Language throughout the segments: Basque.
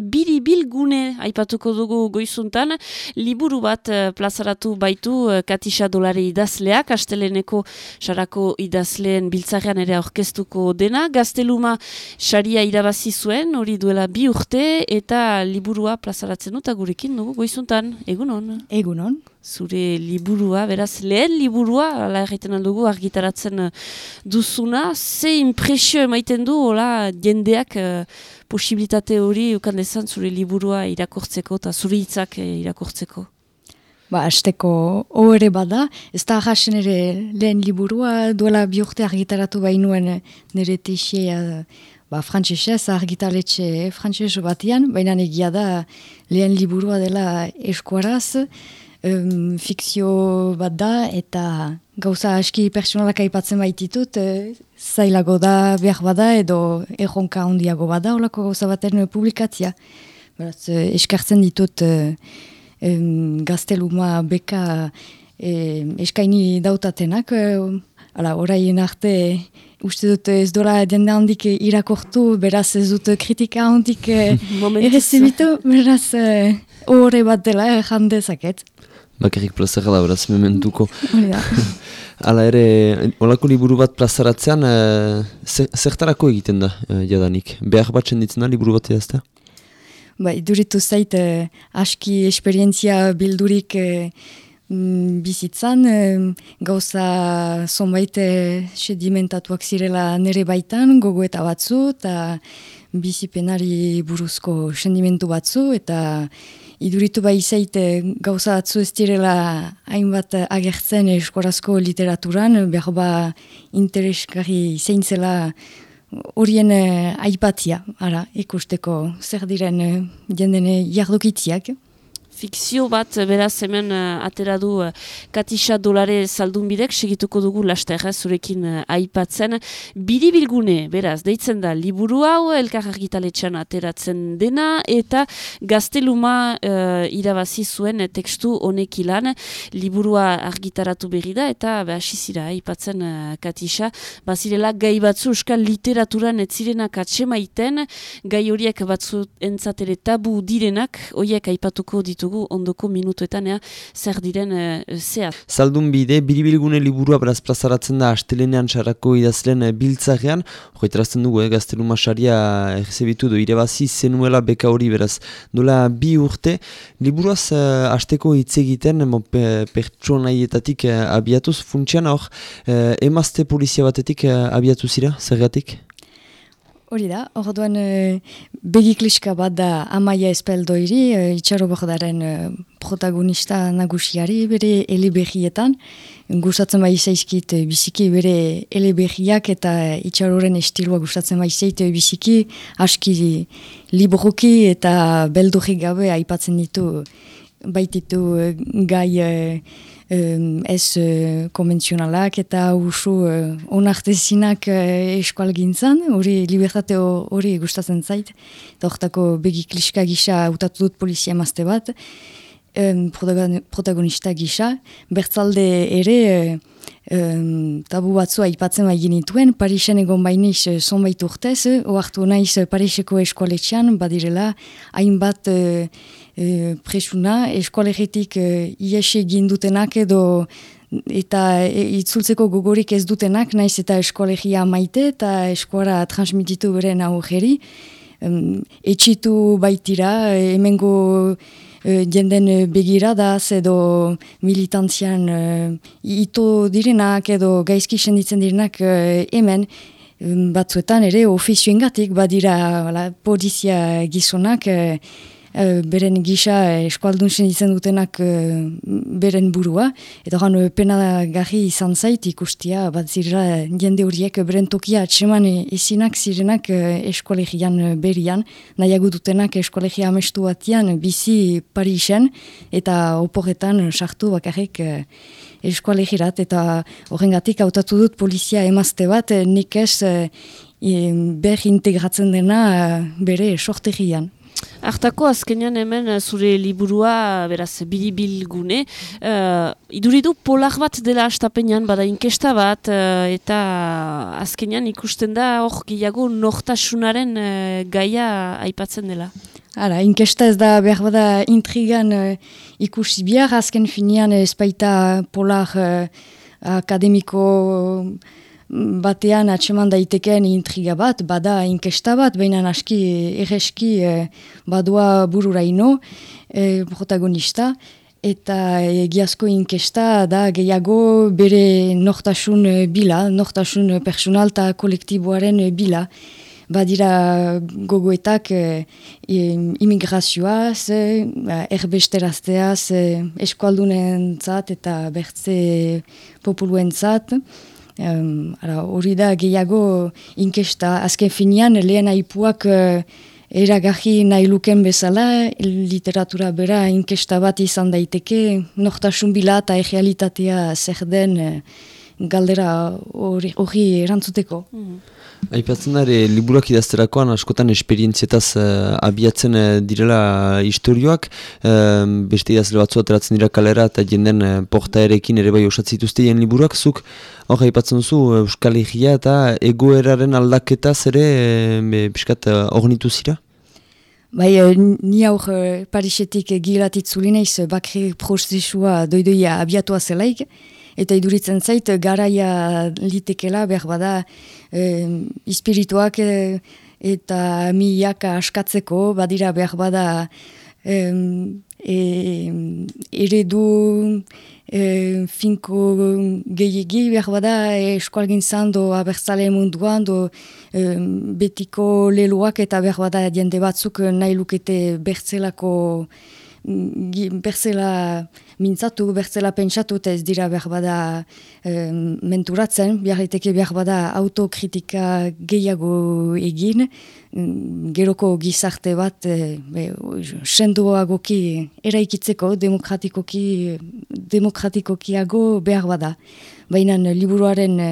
Biribil gune aipatuko dugu goizuntan, liburu bat uh, plazaratu baitu uh, Katisa Dolare idazleak, asteleneko sarako idazleen biltzarean ere aurkeztuko dena, gazteluma saria irabazi zuen, hori duela bi urte, eta liburua plazaratzen dut, gurekin dugu goizuntan, egunon? Egunon. Zure liburua, beraz, lehen liburua, ala erraiten aldugu, argitaratzen duzuna, ze impresio emaiten du, hola, jendeak posibilitate hori ukan dezan zure liburua irakurtzeko eta zure hitzak eh, irakurtzeko? Ba, azteko ohore bada, ez da jasen ere lehen liburua duela biurte argitaratu bainuen nire teixea ba, frantzesez argitaletxe frantzes batian, baina egia da lehen liburua dela eskuaraz, um, fikzio bat da eta gauza aski personalak aipatzen baititut, e, zailago da behar bada edo erronka handiago bada olako gauza baten publikatzia. Beraz, e, eskartzen ditut e, e, gazteluma beka e, eskaini dautatenak, e, ala, orain arte uste dut ez dola jende handik irakortu, beraz ez dut kritika handik errezibitu, beraz horre bat dela jandezaket bakarrik plazara da, beraz, mementuko. Hala ere, olako liburu bat plazaratzean, e, zertarako egiten da, e, jadanik? Behar bat senditzen da, liburu bat edaztea? Ba, iduritu zait, e, aski esperientzia bildurik e, bizitzan, gauza zonbait sedimentatuak zirela nere baitan, gogo eta batzu, eta bizipenari buruzko sendimentu batzu, eta iduritu bai izaite gauza atzu ez direla hainbat agertzen eskorazko literaturan, behar ba interesgarri zeintzela horien eh, aipatia, ara, ikusteko zer diren eh, jendene jardokitziak fikzio bat eh, beraz hemen uh, atera du uh, Katisa dolare zaldun bidek segituko dugu laster zurekin uh, aipatzen. Biribilgune beraz deitzen da liburu hau elkar argitaletxan ateratzen dena eta gazteluma uh, irabazi zuen tekstu honek ilan. Liburua argitaratu berri da eta hasi zira aipatzen uh, Katisa bazirela gai batzu euskal literaturan ez zirenak atsemaiten gai horiek batzu entzatere tabu direnak horiek aipatuko ditugu dugu ondoko minutuetan ea, zer diren e, zehar. Zaldun bide, biribilgune liburua beraz plazaratzen da astelenean sarako idazlen e, biltzarean, joiterazten dugu, e, gaztelu masaria erzebitu du, irebazi zenuela beka hori beraz, dola bi urte, liburuaz e, asteko hitz egiten, pe, pertsonaietatik e, abiatuz, funtsian hor, e, emazte polizia batetik e, abiatu zira, zergatik? Hori da, orduan e, begikliska bat da Amaia Espeldoiri, e, itxaro bordaren e, protagonista nagusiari bere eleberrietan. Gustatzen bai zaizkit e, biziki bere eleberriak eta itxaroren estilua gustatzen bai zait biziki aski libroki eta beldurrik gabe aipatzen ditu baititu gai ez uh, konvenzionalak eta usu uh, onartezinak uh, eskual gintzen, hori libertate hori gustatzen zait, eta horretako begi kliska gisa utatu dut polizia emazte bat, um, protagonista gisa, bertzalde ere um, tabu batzua ipatzen bai genituen, Parisen egon bainiz zonbait urtez, oartu naiz Pariseko eskualetxean, badirela, hainbat e, presuna, eskoalegitik e, iesi gindutenak edo eta e, itzultzeko gogorik ez dutenak, naiz eta eskolegia maite eta eskuara transmititu beren aurreri. Um, etxitu baitira, hemengo e, jenden begira da, edo militantzian e, ito direnak edo gaizki senditzen direnak e, hemen, batzuetan ere ofizioengatik badira la, polizia gizonak Eh, beren gisa eh, eskualdun izan dutenak eh, beren burua, eta gan pena garri izan zait ikustia, bat zirra jende horiek beren tokia atseman ezinak zirenak eskualegian berian, nahiago dutenak eskualegia amestu batian bizi Parisen, eta oporretan sartu bakarrik eskualegirat, eta horrengatik hautatu dut polizia emazte bat, nik ez ber integratzen dena bere sortegian. Artako azkenean hemen eh, zure liburua, beraz, biribilgune. Uh, iduridu polar bat dela astapenean, bada inkesta bat, uh, eta azkenean ikusten da hor gehiago nortasunaren uh, gaia aipatzen dela. Ara, inkesta ez da behar bada intrigan uh, ikusi bihar, azken finean ez baita polar uh, akademiko batean atseman daitekeen intriga bat, bada inkesta bat, baina aski erreski eh, badua bururaino eh, protagonista, eta egiazko inkesta da gehiago bere nortasun bila, nortasun personal eta kolektiboaren bila. Badira gogoetak eh, imigrazioaz, eh, erbesterazteaz, eh, eskualdunen zat eta bertze populuen zat, Um, hori da gehiago inkesta, azken finean lehen aipuak uh, eragaji nahi luken bezala, literatura bera inkesta bat izan daiteke, nortasun bila eta egealitatea zer den uh, galdera hori erantzuteko. Mm Aipatzen dara, liburuak idazterakoan askotan esperientzietaz uh, abiatzen uh, direla historioak, uh, beste idazle batzu ateratzen dira kalera eta jenden uh, porta erekin ere bai osatzituzte jen liburuak, zuk hor aipatzen duzu Euskal Herria eta egoeraren aldaketaz ere uh, piskat uh, zira? Bai, ni aur Parisetik gilatitzulineiz bakri prozesua doidoia abiatua zelaik, eta iduritzen zait garaia litekela behar bada e, ispirituak e, eta miaka askatzeko badira behar bada e, e, eredu e, finko gehiagi behar bada eskualgin zando abertzale munduan do e, betiko leluak eta behar bada jende batzuk nahi lukete bertzelako berzela mintzatu, berzela pentsatu eta ez dira behar bada menturatzen, behar behar bada autokritika gehiago egin, geroko gizarte bat e, be, sendoagoki eraikitzeko demokratikoki demokratikokiago behar bada. Baina liburuaren e,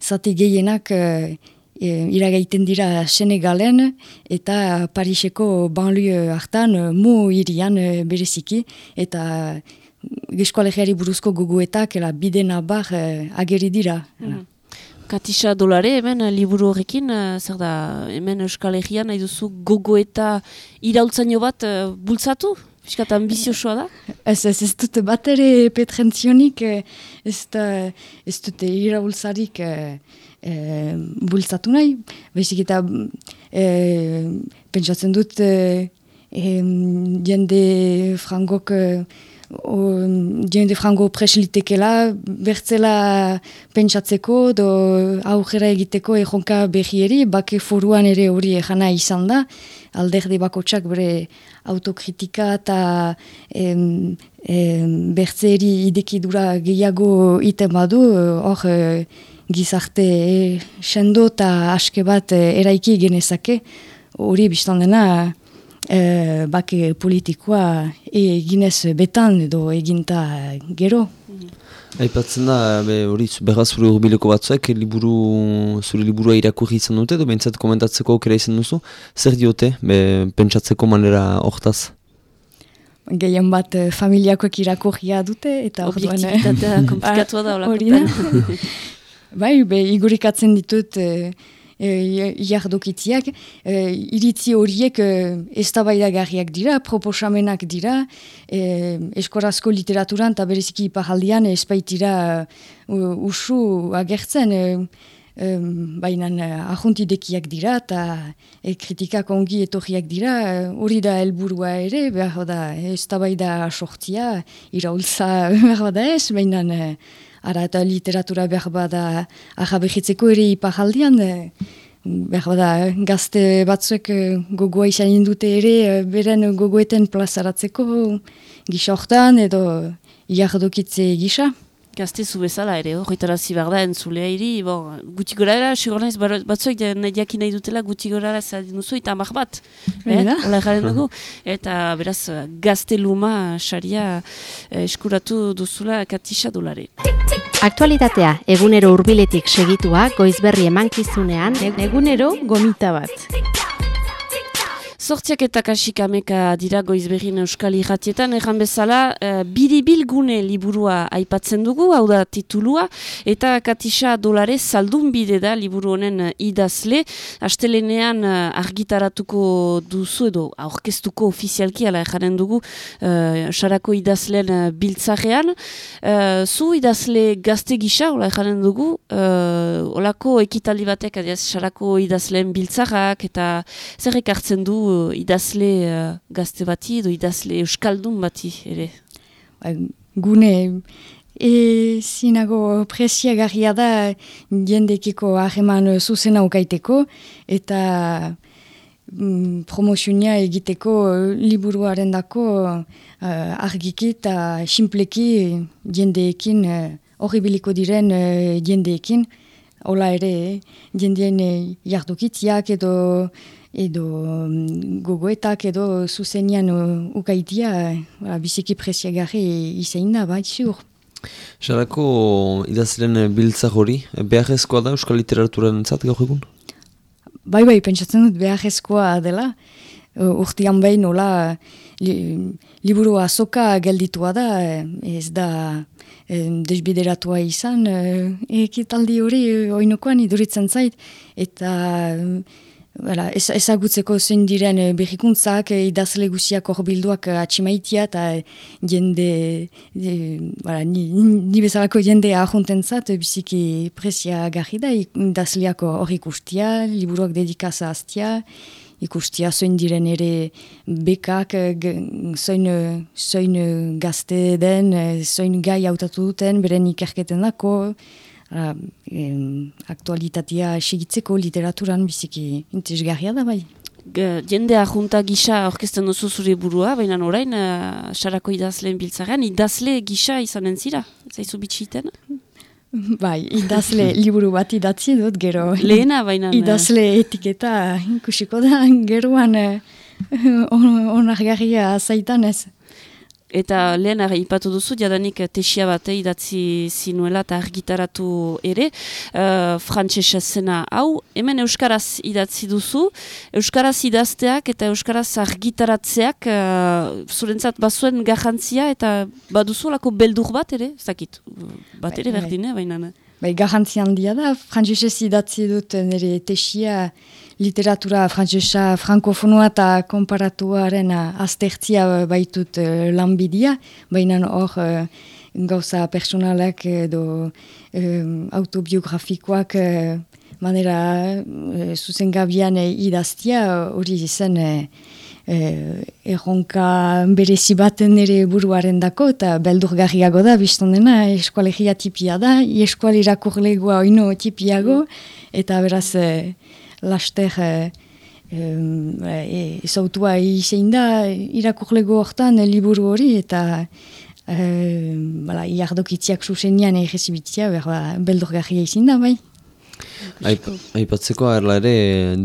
zati gehienak e, e, iragaiten dira Senegalen eta Pariseko banlio hartan mu irian e, bereziki eta geskoalegiari buruzko guguetak ela bidena bar e, ageri dira. Mm. Katisa dolare hemen liburu horrekin, e, zer da hemen Euskal Herrian nahi duzu gogoeta iraultzaino bat uh, bultzatu? Fiskat ambiziosoa da? Ez, ez, ez dute bat ere petrentzionik, ez, ez dute iraultzarik e, bultzatu nahi. Baizik eta e, pentsatzen dut e, jende frangok o, jende frango preslitekela bertzela pentsatzeko do aurrera egiteko ejonka behieri, bake foruan ere hori ejana izan da, alderde bakotsak bere autokritika eta em, em, bertzeri idekidura gehiago iten badu, hor gizarte e, sendo eta aske bat e, eraiki genezake, hori biztan dena e, bake politikoa eginez betan edo eginta gero. Aipatzen da, hori behar zure urbileko batzuek, liburu, zure liburua irakurri izan dute, edo behintzat komentatzeko aukera izan duzu, zer diote, be, pentsatzeko manera hortaz? Gehien bat familiakoek irakurria dute, eta Objektibitatea komplikatua da, hori Bai, be, igurikatzen ditut e, e, jardokitiak, e, iritzi horiek e, eztabaidagarriak dira, proposamenak dira, e, eskorazko literaturan eta bereziki ipajaldian espaitira uh, usu agertzen, e, e, baina ahuntidekiak dira eta e, kritikak ongi etorriak dira, hori da helburua ere, behar da, eztabaida sortia, iraultza behar da ez, baina... Ara eta literatura behar bada ahabehitzeko ere ipajaldian, e, behar bada gazte batzuek e, gogoa izan indute ere, beren gogoeten plazaratzeko gisa hortan edo jardokitze gisa. Gazte zu bezala ere, hori tarazi behar da entzulea iri, bon, guti gora era, sigornaiz batzuek nahi nahi dutela guti gora era zera duzu, eta amak bat, eh? dugu. Eta beraz, gazte luma, xaria, eh, eskuratu duzula katisa dolare. Aktualitatea, egunero hurbiletik segitua, goizberri emankizunean, egunero gomita bat. Sortziak eta kasikameka dira goizberin euskal irratietan, erran bezala, uh, biribil gune liburua aipatzen dugu, hau da titulua, eta katisa dolare saldun bide da liburu honen idazle, astelenean uh, argitaratuko duzu edo aurkeztuko ofizialki, ala erranen dugu, uh, sarako idazleen uh, biltzarean, uh, zu idazle gazte gisa, ola erranen dugu, uh, olako ekitali batek, adiaz, sarako idazleen biltzarrak, eta zer ekartzen du idazle uh, gazte bati edo idazle euskaldun bati ere? Ba, gune e, zinago presiagarria da jendekiko aheman zuzena ukaiteko eta mm, promozionia egiteko liburuaren dako uh, argiki eta simpleki jendeekin uh, horribiliko diren uh, jendeekin Ola ere, jendien jardukitziak edo edo um, gogoetak edo zuzenian uh, ukaitia uh, biziki presiagarri izain da, bai, ziur. Sarako idazlen biltza hori, beharrezkoa da Euskal Literaturan zat gaur egun? Bai, bai, pentsatzen dut beharrezkoa dela. Uh, urtian behin, nola, li, liburu azoka gelditua da, ez da eh, desbideratua izan, eh, ekitaldi hori oinokoan iduritzen zait, eta Bala, ez, ezagutzeko zein diren e, berrikuntzak, e, idazle guziak horbilduak e, atximaitia eta jende, e, bala, ni, ni bezalako jende ahonten zat, biziki presia garri da, idazleak hor ikustia, liburuak dedikaza aztia, ikustia zoin diren ere bekak, zoin, zoin gazte den, zoin gai hautatu duten, beren ikerketen dako, Ara, em, aktualitatea segitzeko literaturan biziki intesgarria da bai. Jendea junta gisa orkesten duzu zure burua, baina orain, uh, sarako idazleen biltzaren, idazle gisa izanen zira, zaizu bitxiten? Bai, idazle liburu bat idatzi dut, gero. Lehena, baina. Eh. Idazle etiketa ikusiko da, geroan uh, onargarria zaitan ez. Eta lehen ipatu duzu, jadanik tesia bat idatzi zinuela eta argitaratu ere, uh, frantsesa zena hau, hemen Euskaraz idatzi duzu, Euskaraz idazteak eta Euskaraz argitaratzeak uh, zurentzat bazuen garrantzia eta baduzu lako beldur bat ere, zakit, bat ere bai, bai. berdine, baina. Bai, garrantzi handia da, frantsesez idatzi dut nire tesia literatura frantsesa frankofonua eta komparatuaren aztertzia baitut uh, lanbidia, baina hor uh, gauza personalak edo um, autobiografikoak uh, manera uh, zuzengabian uh, idaztia hori zen eh, erronka berezi baten ere buruaren dako, eta beldurgarriago da, bizton dena, eskualegia tipia da, eskual irakurlegoa oino tipiago, eta beraz, eh, laster, eh, eh, ezautua izein da, irakurlego hortan eh, liburu hori, eta bala, iardokitziak susenian egizibitzia, beldurgarria izin da, bai. Aipatzeko erla ere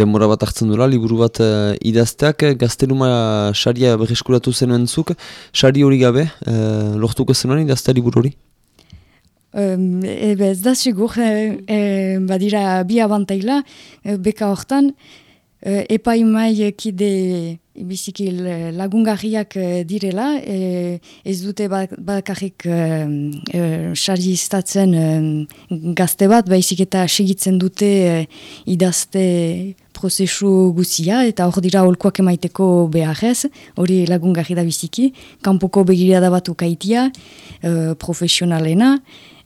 denbora bat hartzen dula, liburu bat uh, idazteak, gazteluma saria berreskuratu zenuen zuk, sari hori gabe, uh, lortuko zenuen idaztea liburu hori? Um, ebe ez da sigur, e, badira bi abantaila, beka hortan, e, epaimai kide biziki lagungarriak eh, direla, e, ez dute bakarrik sari e, iztatzen gazte bat, baizik eta segitzen dute e, idazte prozesu guzia, eta hor dira holkoak emaiteko beharrez, hori lagungarri da biziki, kanpoko begirada bat ukaitia, e, profesionalena,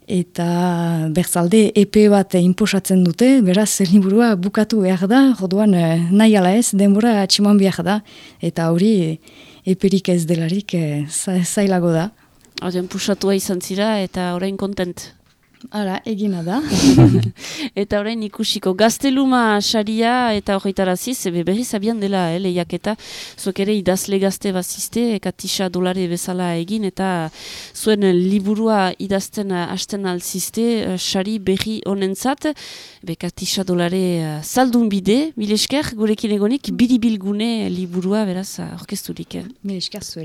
eta berzalde EP bat inposatzen dute, beraz liburua bukatu behar da, joduan eh, nahi ala ez, denbora atximan behar da, eta hori eperik ez delarik eh, zailago da. Horten pusatua izan zira eta orain kontent. Ara, egina da. eta orain ikusiko gazteluma saria eta horretaraziz, ebe berriz abian dela, eh, lehiak eta zuek ere idazle gazte bazizte, eka tisa dolare bezala egin, eta zuen liburua idazten hasten alzizte, eh, sari berri honentzat, beka tisa dolare uh, saldun bide, milesker, gurekin egonik, biribilgune liburua, beraz, orkesturik. Milesker zueri.